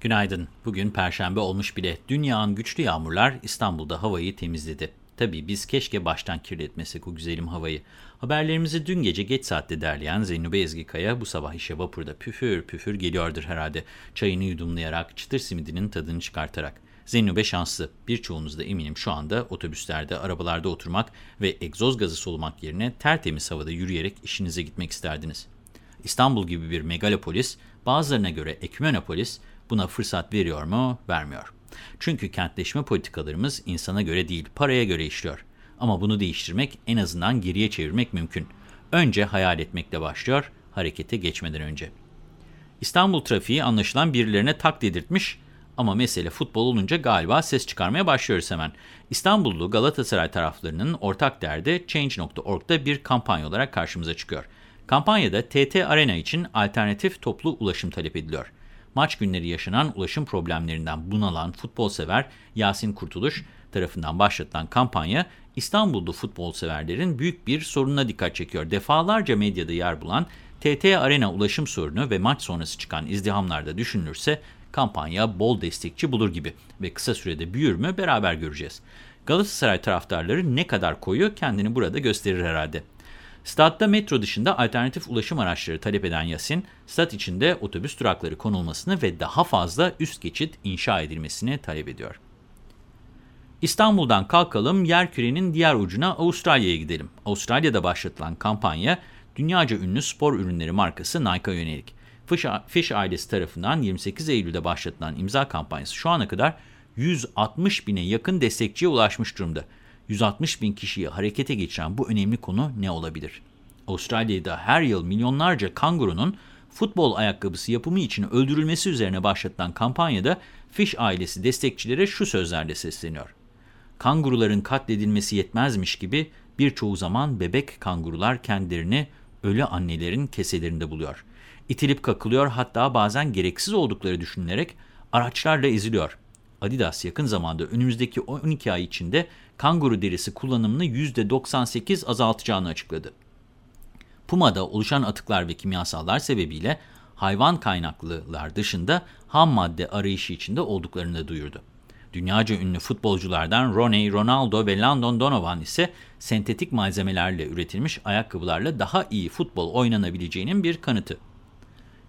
Günaydın. Bugün Perşembe olmuş bile. Dünyanın güçlü yağmurlar İstanbul'da havayı temizledi. Tabii biz keşke baştan kirletmesek o güzelim havayı. Haberlerimizi dün gece geç saatte derleyen Zeynube Ezgikaya bu sabah işe vapurda püfür püfür geliyordur herhalde. Çayını yudumlayarak, çıtır simidinin tadını çıkartarak. Zeynube şanslı. Birçoğunuz da eminim şu anda otobüslerde, arabalarda oturmak ve egzoz gazı solumak yerine tertemiz havada yürüyerek işinize gitmek isterdiniz. İstanbul gibi bir megalopolis, bazılarına göre ekmenopolis, buna fırsat veriyor mu, vermiyor. Çünkü kentleşme politikalarımız insana göre değil, paraya göre işliyor. Ama bunu değiştirmek, en azından geriye çevirmek mümkün. Önce hayal etmekle başlıyor, harekete geçmeden önce. İstanbul trafiği anlaşılan birilerine tak dedirtmiş ama mesele futbol olunca galiba ses çıkarmaya başlıyoruz hemen. İstanbullu Galatasaray taraflarının ortak derdi Change.org'da bir kampanya olarak karşımıza çıkıyor. Kampanyada TT Arena için alternatif toplu ulaşım talep ediliyor maç günleri yaşanan ulaşım problemlerinden bunalan futbol sever Yasin Kurtuluş tarafından başlatılan kampanya İstanbul'da futbol severlerin büyük bir sorununa dikkat çekiyor. Defalarca medyada yer bulan TT Arena ulaşım sorunu ve maç sonrası çıkan izdihamlarda düşünülürse kampanya bol destekçi bulur gibi ve kısa sürede büyür mü beraber göreceğiz. Galatasaray taraftarları ne kadar koyu kendini burada gösterir herhalde. Stadda metro dışında alternatif ulaşım araçları talep eden Yasin, stat içinde otobüs durakları konulmasını ve daha fazla üst geçit inşa edilmesini talep ediyor. İstanbul'dan kalkalım, yerkürenin diğer ucuna Avustralya'ya gidelim. Avustralya'da başlatılan kampanya, dünyaca ünlü spor ürünleri markası Nike'a yönelik. Fish, Fish ailesi tarafından 28 Eylül'de başlatılan imza kampanyası şu ana kadar 160 bine yakın destekçiye ulaşmış durumda. 160 bin kişiyi harekete geçiren bu önemli konu ne olabilir? Avustralya'da her yıl milyonlarca kangurunun futbol ayakkabısı yapımı için öldürülmesi üzerine başlatılan kampanyada Fish ailesi destekçilere şu sözlerle sesleniyor. Kanguruların katledilmesi yetmezmiş gibi birçoğu zaman bebek kangurular kendilerini ölü annelerin keselerinde buluyor. İtilip kakılıyor hatta bazen gereksiz oldukları düşünülerek araçlarla eziliyor. Adidas yakın zamanda önümüzdeki 12 ay içinde kanguru derisi kullanımını %98 azaltacağını açıkladı. Puma'da oluşan atıklar ve kimyasallar sebebiyle hayvan kaynaklılar dışında ham madde arayışı içinde olduklarını duyurdu. Dünyaca ünlü futbolculardan Roney, Ronaldo ve Landon Donovan ise sentetik malzemelerle üretilmiş ayakkabılarla daha iyi futbol oynanabileceğinin bir kanıtı.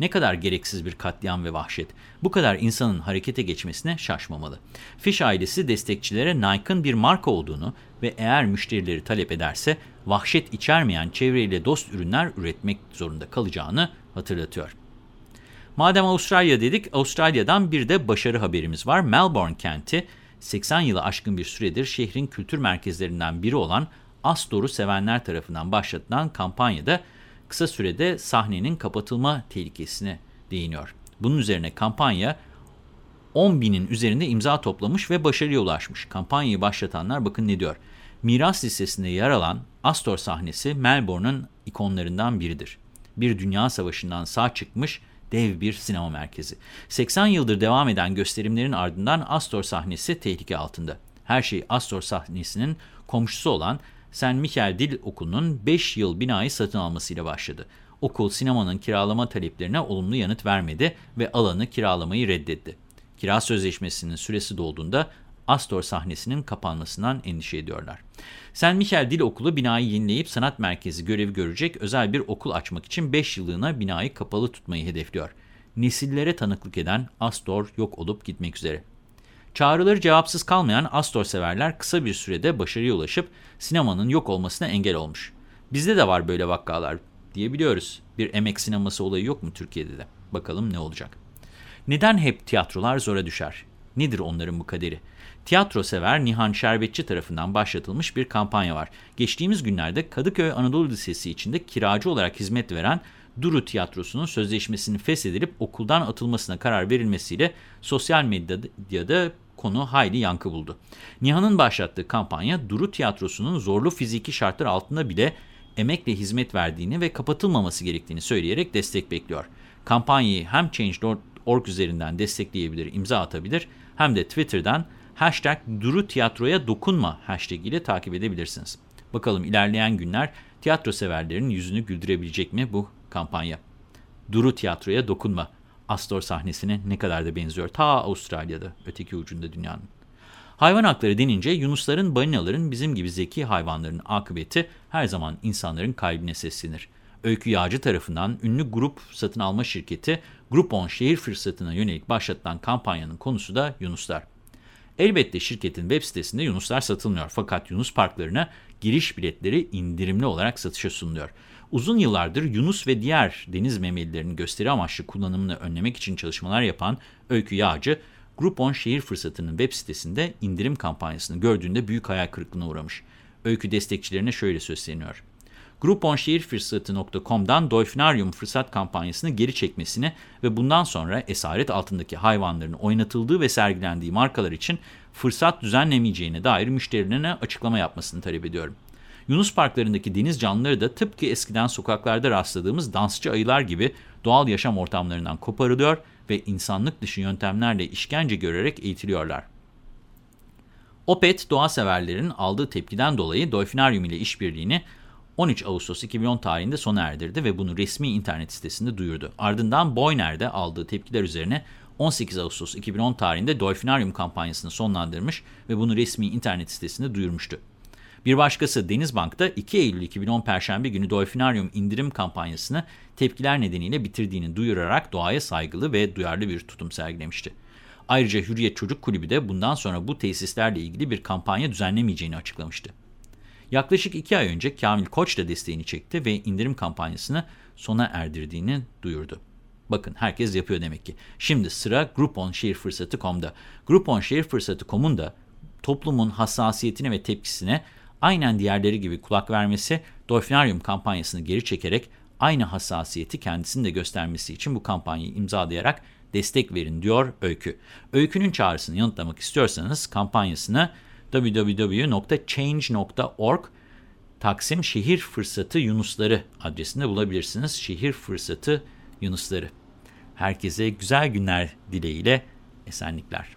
Ne kadar gereksiz bir katliam ve vahşet. Bu kadar insanın harekete geçmesine şaşmamalı. Fish ailesi destekçilere Nike'ın bir marka olduğunu ve eğer müşterileri talep ederse vahşet içermeyen çevreyle dost ürünler üretmek zorunda kalacağını hatırlatıyor. Madem Avustralya dedik, Avustralya'dan bir de başarı haberimiz var. Melbourne kenti 80 yılı aşkın bir süredir şehrin kültür merkezlerinden biri olan Astor'u sevenler tarafından başlatılan kampanyada kısa sürede sahnenin kapatılma tehlikesine değiniyor. Bunun üzerine kampanya 10 binin üzerinde imza toplamış ve başarıya ulaşmış. Kampanyayı başlatanlar bakın ne diyor. Miras listesinde yer alan Astor sahnesi Melbourne'un ikonlarından biridir. Bir dünya savaşından sağ çıkmış dev bir sinema merkezi. 80 yıldır devam eden gösterimlerin ardından Astor sahnesi tehlike altında. Her şey Astor sahnesinin komşusu olan St. Michael Dil Okulu'nun 5 yıl binayı satın almasıyla başladı. Okul sinemanın kiralama taleplerine olumlu yanıt vermedi ve alanı kiralamayı reddetti. Kira sözleşmesinin süresi dolduğunda Astor sahnesinin kapanmasından endişe ediyorlar. St. Michael Dil Okulu binayı yenileyip sanat merkezi görevi görecek özel bir okul açmak için 5 yıllığına binayı kapalı tutmayı hedefliyor. Nesillere tanıklık eden Astor yok olup gitmek üzere. Çağrıları cevapsız kalmayan Astor severler kısa bir sürede başarıya ulaşıp sinemanın yok olmasına engel olmuş. Bizde de var böyle vakalar diyebiliyoruz. Bir emek sineması olayı yok mu Türkiye'de de? Bakalım ne olacak. Neden hep tiyatrolar zora düşer? Nedir onların bu kaderi? Tiyatro sever Nihan Şerbetçi tarafından başlatılmış bir kampanya var. Geçtiğimiz günlerde Kadıköy Anadolu Lisesi içinde kiracı olarak hizmet veren Duru Tiyatrosu'nun sözleşmesinin feshedilip okuldan atılmasına karar verilmesiyle sosyal medyada konu hayli yankı buldu. Nihan'ın başlattığı kampanya Duru Tiyatrosu'nun zorlu fiziki şartlar altında bile emekle hizmet verdiğini ve kapatılmaması gerektiğini söyleyerek destek bekliyor. Kampanyayı hem Change.org üzerinden destekleyebilir, imza atabilir hem de Twitter'dan hashtag Duru Tiyatro'ya dokunma hashtag ile takip edebilirsiniz. Bakalım ilerleyen günler tiyatro severlerin yüzünü güldürebilecek mi bu kampanya? Duru Tiyatro'ya dokunma. Astor sahnesine ne kadar da benziyor. Ta Avustralya'da, öteki ucunda dünyanın. Hayvan hakları denince yunusların, balinaların bizim gibi zeki hayvanların akıbeti her zaman insanların kalbine seslenir. Öykü Yağcı tarafından ünlü grup satın alma şirketi Groupon şehir fırsatına yönelik başlatılan kampanyanın konusu da yunuslar. Elbette şirketin web sitesinde yunuslar satılmıyor fakat yunus parklarına giriş biletleri indirimli olarak satışa sunuluyor. Uzun yıllardır yunus ve diğer deniz memelilerinin gösteri amaçlı kullanımını önlemek için çalışmalar yapan Öykü Yağcı, Groupon şehir fırsatının web sitesinde indirim kampanyasını gördüğünde büyük hayal kırıklığına uğramış. Öykü destekçilerine şöyle söyleniyor. Grouponşehirfırsatı.com'dan Dolfinaryum fırsat kampanyasını geri çekmesini ve bundan sonra esaret altındaki hayvanların oynatıldığı ve sergilendiği markalar için fırsat düzenlemeyeceğine dair müşterilerine açıklama yapmasını talep ediyorum. Yunus parklarındaki deniz canlıları da tıpkı eskiden sokaklarda rastladığımız dansçı ayılar gibi doğal yaşam ortamlarından koparılıyor ve insanlık dışı yöntemlerle işkence görerek eğitiliyorlar. Opet, doğa severlerin aldığı tepkiden dolayı Dolfinaryum ile işbirliğini 13 Ağustos 2010 tarihinde sona erdirdi ve bunu resmi internet sitesinde duyurdu. Ardından Boyner'de aldığı tepkiler üzerine 18 Ağustos 2010 tarihinde Dolfinaryum kampanyasını sonlandırmış ve bunu resmi internet sitesinde duyurmuştu. Bir başkası Denizbank'ta 2 Eylül 2010 Perşembe günü Dolfinaryum indirim kampanyasını tepkiler nedeniyle bitirdiğini duyurarak doğaya saygılı ve duyarlı bir tutum sergilemişti. Ayrıca Hürriyet Çocuk Kulübü de bundan sonra bu tesislerle ilgili bir kampanya düzenlemeyeceğini açıklamıştı. Yaklaşık iki ay önce Kamil Koç da desteğini çekti ve indirim kampanyasını sona erdirdiğini duyurdu. Bakın herkes yapıyor demek ki. Şimdi sıra Groupon Şehir Fırsatı.com'da. Groupon Şehir Fırsatı.com'un da toplumun hassasiyetine ve tepkisine aynen diğerleri gibi kulak vermesi, Dolfinaryum kampanyasını geri çekerek aynı hassasiyeti kendisinin de göstermesi için bu kampanyayı imzalayarak destek verin diyor Öykü. Öykünün çağrısını yanıtlamak istiyorsanız kampanyasını www.change.org Taksim Şehir Fırsatı Yunusları adresinde bulabilirsiniz. Şehir Fırsatı Yunusları. Herkese güzel günler dileğiyle esenlikler.